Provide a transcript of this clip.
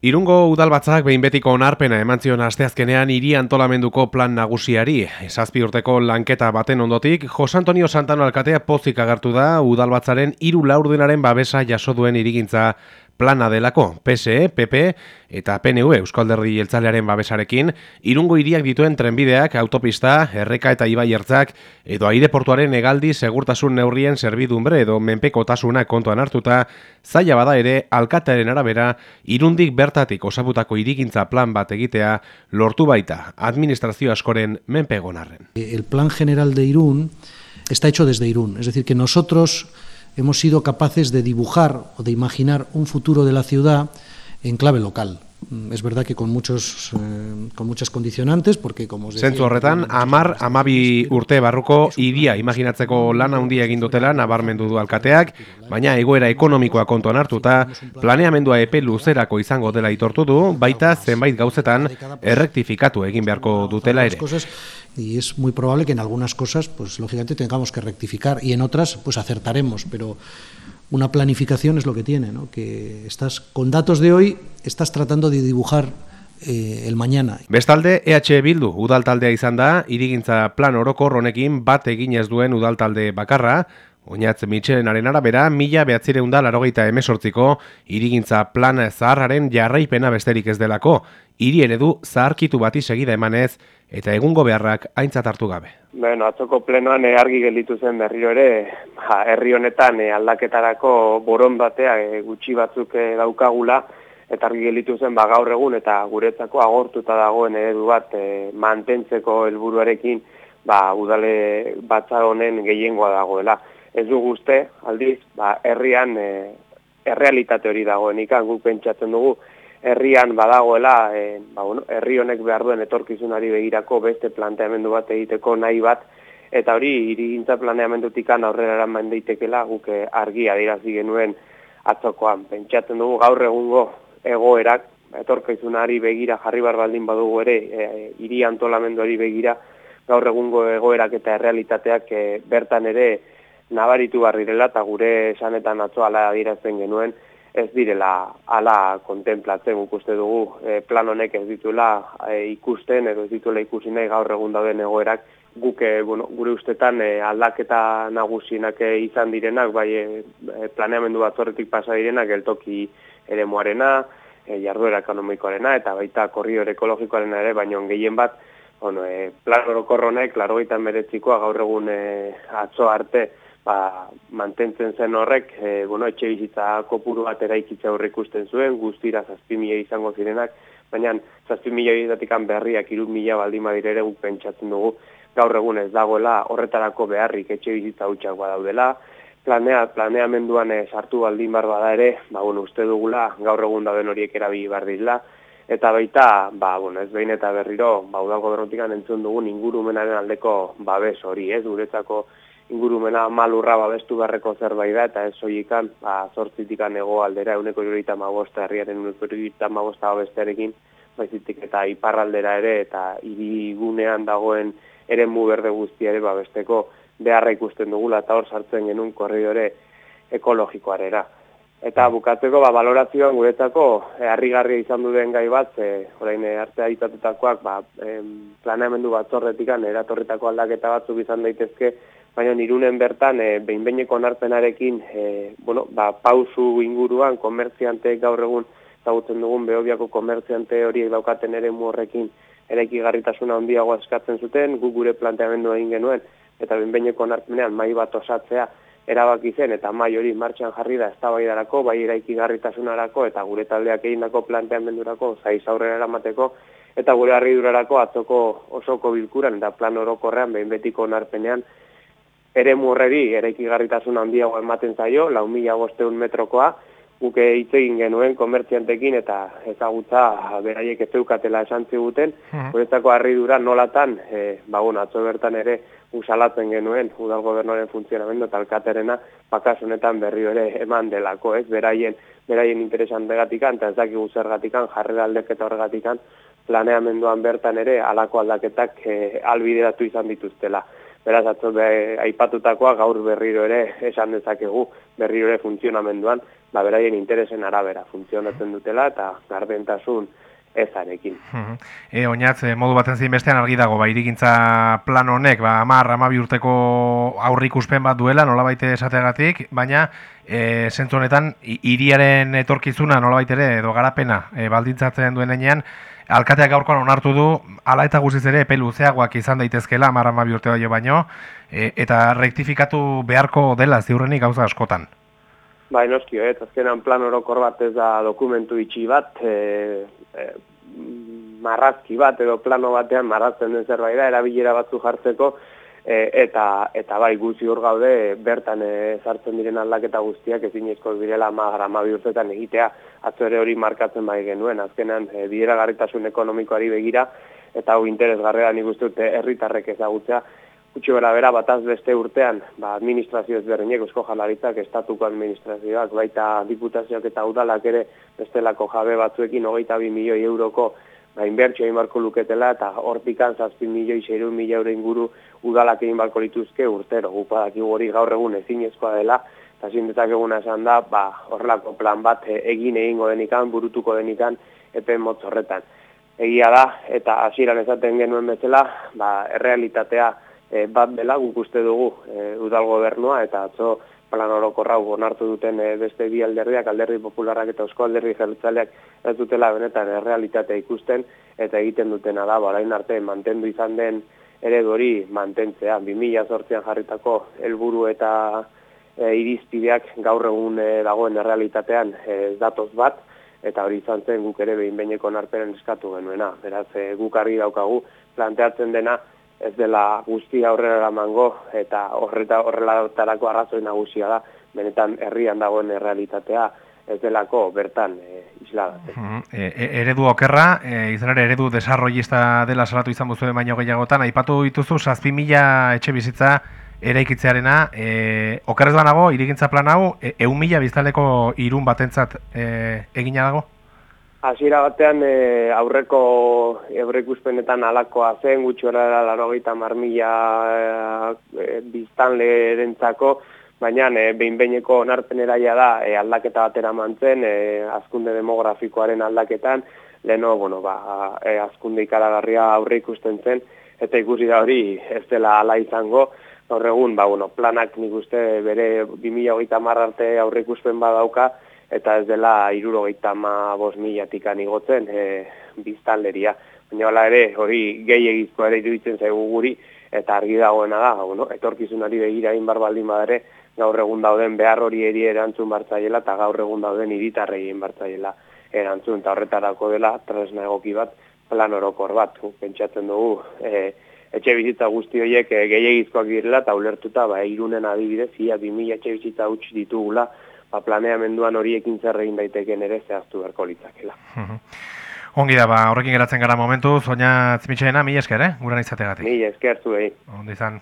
Irungo udalbatzak behin betiko onarpena eman zion asteazkenean hiri antolamenduko plan nagusiari. Zazpi urteko lanketa baten ondotik, Jos Antonio Santano alkatea pozik agartu da udalbatzaren hiru laurdenaren babesa jaso duen irigintza plana delako PSE, PP eta PNV Euskalderri Jeltzalearen babesarekin, irungo hiriak dituen trenbideak, autopista, erreka eta ibai ertzak, edo aireportuaren egaldi segurtasun neurrien zerbidumbre edo menpekotasuna kontuan hartuta, zaila bada ere alkatearen arabera, irundik bertatik osabutako irigintza plan bat egitea lortu baita administrazio askoren menpegonarren. El plan general de Irún está hecho desde Irún, es decir, que nosotros hemos sido capaces de dibujar o de imaginar un futuro de la ciudad en clave local. Mm, es verdad que con muchos eh, con muchas condicionantes porque como os decía, horretan 10 12 urte barruko idia imaginatzeko lan handia egin dutela nabarmendu du alkateak, baina egoera ekonomikoa kontuan hartuta planeamendua epe luzerako izango dela itortu du, baita zenbait gauzetan errektifikatu egin beharko dutela ere. y es muy probable que en algunas cosas, pues lógicamente tengamos que rectificar y en otras, pues acertaremos, pero una planificación es lo que tiene, ¿no? que estás con datos de hoy, estás tratando de dibujar eh, el mañana. Bestalde, EH Bildu udaltaldea izan da, irigintza plan orokor honekin bat eginez duen udaltalde bakarra, Oinatz Mitxelenaren arabera, mila behatzireun larogeita emesortziko irigintza plan zaharraren jarraipena besterik ez delako, hiri eredu zaharkitu bati segida emanez eta egungo beharrak aintzat hartu gabe. Bueno, atzoko plenoan e, argi gelditu zen berriro ere, ja, herri honetan e, aldaketarako boron batea e, gutxi batzuk daukagula, eta argi gelditu zen ba, gaur egun eta guretzako agortuta dagoen eredu bat e, mantentzeko helburuarekin ba, udale batza honen gehiengoa dagoela. Ez du guzte, aldiz, ba, herrian e, errealitate hori ikan, guk pentsatzen dugu, herrian badagoela, e, ba, bueno, herri honek behar duen etorkizunari begirako beste planteamendu bat egiteko nahi bat, eta hori irigintza planeamendutikan aurrera eraman daitekela guk eh, argi adirazi genuen atzokoan. Pentsatzen dugu gaur egungo egoerak, etorkizunari begira jarri bar baldin badugu ere, e, hiri antolamenduari begira, gaur egungo egoerak eta errealitateak bertan ere nabaritu barrirela eta gure esanetan atzoala adirazten genuen, ez direla ala kontemplatzen uste dugu e, plan honek ez dituela e, ikusten edo ez dituela ikusi nahi gaur egun dauden egoerak. Guk e, bueno, gure ustetan e, aldaketa nagusienak izan direnak bai e, planeamendu bat horretik pasa direnak geltoki ere moarena e, jarduera ekonomikoarena eta baita korrior ekologikoarena ere baino gehien bat bueno, e, plan orokorronek laro meretzikoa gaur egun e, atzo arte ba, mantentzen zen horrek, e, bueno, etxe bizitza kopuru bat eraikitza horrek ikusten zuen, guztira zazpimila izango zirenak, baina zazpimila izatikan berriak irun mila baldin badire guk pentsatzen dugu, gaur egun ez dagoela horretarako beharrik etxe bizitza hutsak badaudela, planea, planeamenduan e, sartu baldin bar bada ere, ba, bueno, uste dugula gaur egun dauden horiek erabili bar eta baita, ba, bueno, ez behin eta berriro, ba, udalgo berrotikan entzun dugun ingurumenaren aldeko babes hori, ez, guretzako ingurumena malurra babestu beharreko zerbait da, eta ez soikan, ba, zortzitikan ego aldera, euneko jorita magosta, herriaren euneko jorita magosta babestearekin, baizitik eta iparraldera ere, eta irigunean dagoen ere mu berde guztia ere babesteko beharra ikusten dugula, eta hor sartzen genuen korridore ekologikoarera. Eta bukatzeko, ba, valorazioan guretzako, e, harrigarria izan duen gai bat, e, orain e, artea itatutakoak, ba, em, planeamendu batzorretikan, eratorritako aldaketa batzuk izan daitezke, baina nirunen bertan e, behinbeineko onarpenarekin e, bueno, ba, pausu inguruan komertziante gaur egun zagutzen dugun behobiako komertziante horiek daukaten ere horrekin eraiki garritasuna handiagoa eskatzen zuten, gu gure planteamendu egin genuen, eta behinbeineko onarpenean mai bat osatzea erabaki zen, eta mai hori martxan jarri da eztabaidarako, bai eraiki garritasunarako, eta gure taldeak egindako planteamendurako, zaiz aurrera eramateko, eta gure harridurarako atzoko osoko bilkuran, eta plan orokorrean behin betiko onarpenean, ere murreri eraiki garritasun handiago ematen zaio, lau mila bosteun metrokoa, guke hitz egin genuen komertziantekin eta ezagutza beraiek ez zeukatela esan ziguten, guretzako harri dura nolatan, e, ba, atzo bertan ere usalatzen genuen udal gobernoren funtzionamendu eta alkaterena bakasunetan berri ere eman delako, ez, beraien, beraien interesan begatikan, eta ez daki guzergatikan, jarrera aldeketa horregatikan, planeamenduan bertan ere alako aldaketak e, albideratu izan dituztela beraz atzo be, aipatutakoa gaur berriro ere esan dezakegu berriro ere funtzionamenduan ba, beraien interesen arabera funtzionatzen dutela eta gardentasun ezarekin. E, oinatz, e, modu baten zein bestean argi dago, ba, irigintza plan honek, ba, amar, amabi urteko aurrik uspen bat duela, nola baite esategatik, baina e, zentzu honetan, iriaren etorkizuna nola ere, edo garapena, e, baldintzatzen duen enean, alkateak gaurkoan onartu du, ala eta guziz ere, epelu zeagoak izan daitezkela, amar, amabi urte baino, e, eta rektifikatu beharko dela ziurrenik gauza askotan. Bai, noskio, ez, azkenan plan orokor bat ez da dokumentu itxi bat, e, e, marrazki bat edo plano batean marrazten den zerbait da, erabilera batzu jartzeko, e, eta, eta bai, guzi hor gaude, bertan e, sartzen diren aldaketa guztiak ezin ezko birela magra mabi urtetan egitea, atzo ere hori markatzen bai genuen, azkenan e, bidera garritasun ekonomikoari begira, eta hau interesgarrea nik uste dute herritarrek ezagutzea, Gutxi bera bera, bataz beste urtean, ba, administrazio ezberdinek, eusko jalaritzak, estatuko administrazioak, baita diputazioak eta udalak ere bestelako jabe batzuekin, hogeita bi milioi euroko, ba, inbertsio egin barko luketela, eta hortikan zazpi milioi, seiru milioi euro inguru udalak egin barko lituzke urtero, gupadak hori gaur egun ezinezkoa dela, eta zindetak eguna esan da, ba, horrelako plan bat e, egin egingo denikan, burutuko denikan, epen motzorretan. Egia da, eta hasieran esaten genuen bezala, ba, errealitatea, e, bat dela guk uste dugu e, udal gobernua eta atzo plan orokorra onartu duten e, beste bi alderdiak, alderdi popularrak eta eusko alderdi jeltzaleak ez dutela benetan errealitatea ikusten eta egiten dutena da, barain arte mantendu izan den ere hori mantentzea, 2008an jarritako helburu eta e, irizpideak gaur egun e, dagoen errealitatean ez datoz bat, eta hori izan zen guk ere behin behineko narperen eskatu genuena. Beraz, e, guk argi daukagu planteatzen dena ez dela guzti aurrera eramango eta horreta horrela arrazoi nagusia da benetan herrian dagoen errealitatea ez delako bertan e, isla e, e, eredu okerra, e, izan ere eredu desarrollista dela salatu izan buzu baino gehiagotan, aipatu dituzu 7000 etxe bizitza eraikitzearena, e, okerrez banago, irigintza plan hau, e, eun mila biztaleko irun batentzat e, egina dago? Hasiera batean e, aurreko aurreikuspenetan alakoa zen gutxora da 80 marmila e, biztanle erentzako, baina e, behin behineko onarpeneraia da e, aldaketa batera mantzen, e, azkunde demografikoaren aldaketan, leno, bueno, ba, e, azkunde ikaragarria aurreikusten zen, eta ikusi da hori ez dela ala izango, gaur ba, bueno, planak nik uste bere 2008 arte aurreikuspen badauka, eta ez dela irurogeita ma bos milatik anigotzen e, biztanleria. Baina bala ere, hori gehi egizkoa ere iruditzen zaigu guri, eta argi dagoena da, bueno, etorkizunari begira inbar baldin badare, gaur egun dauden behar hori eri erantzun bartzaiela, eta gaur egun dauden iritarrei bartzaiela erantzun, eta horretarako dela, tresna egoki bat, plan orokor bat, pentsatzen dugu, e, etxe bizitza guzti horiek e, gehiagizkoak direla, eta ulertuta, ba, irunen adibidez, ia 2000 etxe bizitza utzi ditugula, ba, planeamenduan horiekin zer egin daiteken ere zehaztu beharko litzakela. Ongi da, ba, horrekin geratzen gara momentu, zoina zmitxeena, mi esker, eh? Guran izategatik. Mi esker, zuei. Ondi izan.